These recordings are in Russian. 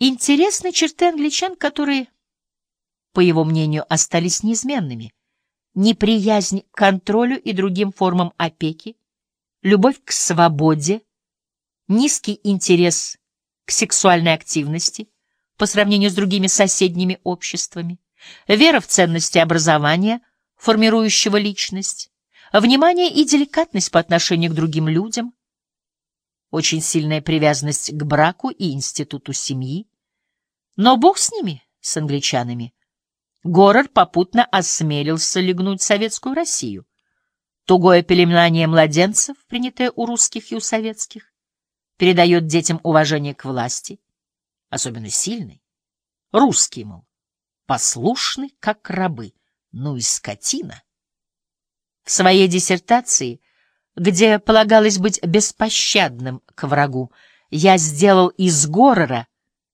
Интересны черты англичан, которые, по его мнению, остались неизменными. Неприязнь к контролю и другим формам опеки, любовь к свободе, низкий интерес к сексуальной активности по сравнению с другими соседними обществами, вера в ценности образования, формирующего личность, внимание и деликатность по отношению к другим людям, очень сильная привязанность к браку и институту семьи. Но бог с ними, с англичанами. Горор попутно осмелился легнуть советскую Россию. Тугое пеленание младенцев, принятое у русских и у советских, передает детям уважение к власти, особенно сильной. Русские, мол, послушны, как рабы, ну и скотина. В своей диссертации, где полагалось быть беспощадным к врагу, я сделал из Горора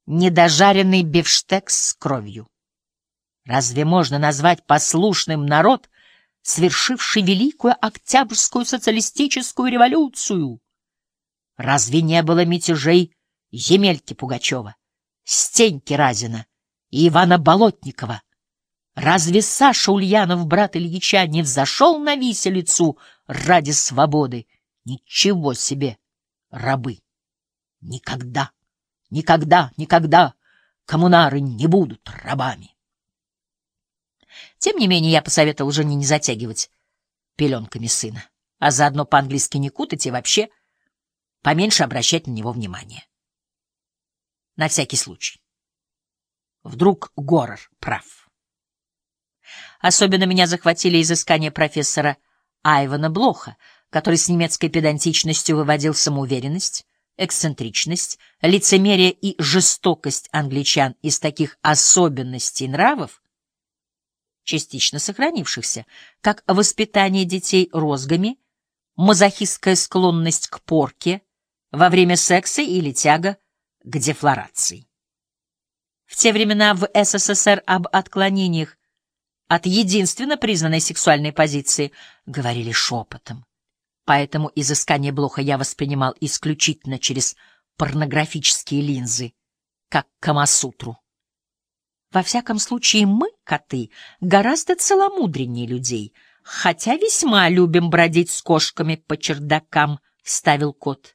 недожаренный бифштекс с кровью. Разве можно назвать послушным народ, свершивший великую Октябрьскую социалистическую революцию? Разве не было мятежей Емельки Пугачева, Стеньки Разина и Ивана Болотникова? Разве Саша Ульянов, брат Ильича, не взошел на виселицу ради свободы? Ничего себе, рабы! Никогда, никогда, никогда коммунары не будут рабами. Тем не менее, я посоветовал жене не затягивать пеленками сына, а заодно по-английски не кутать и вообще поменьше обращать на него внимание. На всякий случай. Вдруг Горор прав. Особенно меня захватили изыскания профессора Айвана Блоха, который с немецкой педантичностью выводил самоуверенность, эксцентричность, лицемерие и жестокость англичан из таких особенностей нравов, частично сохранившихся, как воспитание детей розгами, мазохистская склонность к порке во время секса или тяга к дефлорации. В те времена в СССР об отклонениях от единственно признанной сексуальной позиции, говорили шепотом. Поэтому изыскание Блоха я воспринимал исключительно через порнографические линзы, как Камасутру. Во всяком случае, мы, коты, гораздо целомудреннее людей, хотя весьма любим бродить с кошками по чердакам, — вставил кот.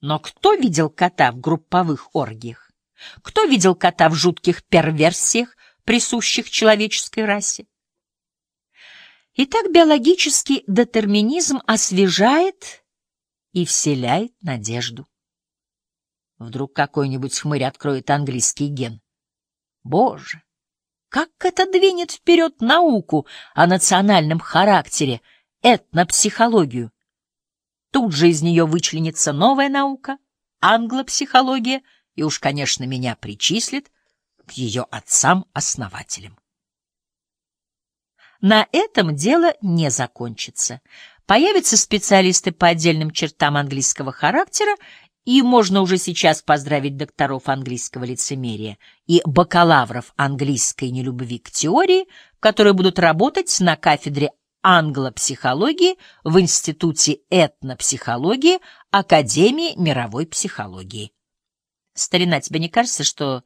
Но кто видел кота в групповых оргиях? Кто видел кота в жутких перверсиях, присущих человеческой расе. Итак, биологический детерминизм освежает и вселяет надежду. Вдруг какой-нибудь хмырь откроет английский ген. Боже, как это двинет вперед науку о национальном характере, этнопсихологию. Тут же из нее вычленится новая наука, англопсихология, и уж, конечно, меня причислит к ее отцам-основателям. На этом дело не закончится. Появятся специалисты по отдельным чертам английского характера, и можно уже сейчас поздравить докторов английского лицемерия и бакалавров английской нелюбви к теории, которые будут работать на кафедре англопсихологии в Институте этнопсихологии Академии мировой психологии. Старина, тебе не кажется, что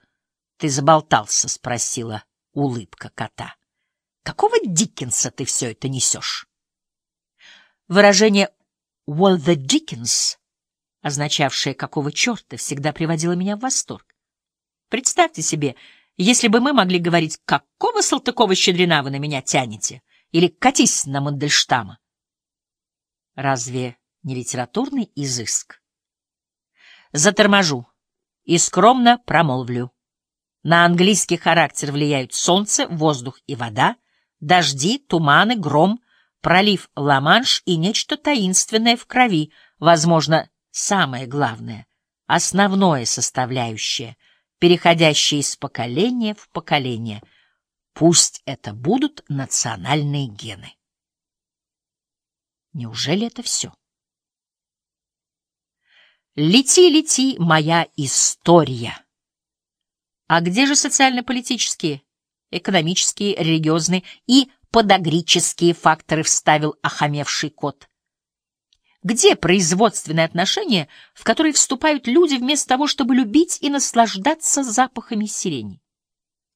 ты заболтался? — спросила улыбка кота. — Какого Диккенса ты все это несешь? Выражение «well the Dickens», означавшее «какого черта», всегда приводило меня в восторг. Представьте себе, если бы мы могли говорить «какого Салтыкова-Щедрина вы на меня тянете?» или «катись на Мандельштама». Разве не литературный изыск? Заторможу и скромно промолвлю. На английский характер влияют солнце, воздух и вода, дожди, туманы, гром, пролив Ла-Манш и нечто таинственное в крови, возможно, самое главное, основное составляющее, переходящее из поколения в поколение. Пусть это будут национальные гены. Неужели это все? Лети, лети, моя история. А где же социально-политические, экономические, религиозные и подогрические факторы вставил охамевший кот? Где производственные отношения, в которые вступают люди вместо того, чтобы любить и наслаждаться запахами сирени?